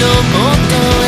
のもと